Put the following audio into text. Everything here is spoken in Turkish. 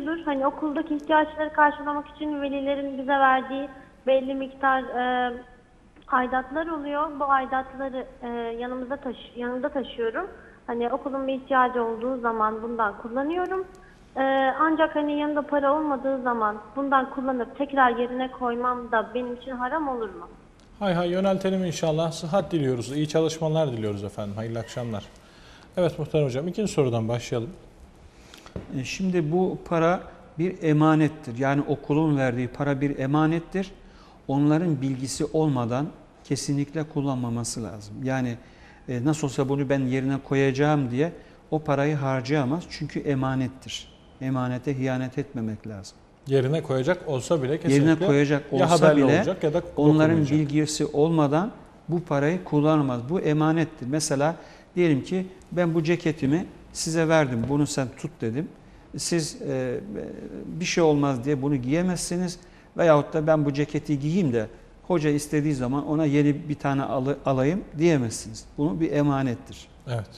şudur. Hani okuldaki ihtiyaçları karşılamak için velilerin bize verdiği belli miktar e, aidatlar oluyor. Bu aidatları e, yanımızda taşı yanımda taşıyorum. Hani okulun bir ihtiyacı olduğu zaman bundan kullanıyorum. E, ancak hani yanında para olmadığı zaman bundan kullanıp tekrar yerine koymam da benim için haram olur mu? Hay hay yöneltelim inşallah. Sıhhat diliyoruz. İyi çalışmalar diliyoruz efendim. Hayırlı akşamlar. Evet Muhtar Hocam ikinci sorudan başlayalım. E, Şimdi bu para bir emanettir. Yani okulun verdiği para bir emanettir. Onların bilgisi olmadan kesinlikle kullanmaması lazım. Yani e, nasıl olsa bunu ben yerine koyacağım diye o parayı harcayamaz. Çünkü emanettir. Emanete hiyanet etmemek lazım. Yerine koyacak olsa bile kesinlikle Yerine koyacak ya olsa haberli bile olacak ya da onların bilgisi olmadan bu parayı kullanamaz. Bu emanettir. Mesela diyelim ki ben bu ceketimi size verdim. Bunu sen tut dedim. Siz e, bir şey olmaz diye bunu giyemezsiniz. Veyahut da ben bu ceketi giyeyim de hoca istediği zaman ona yeni bir tane alayım diyemezsiniz. Bu bir emanettir. Evet.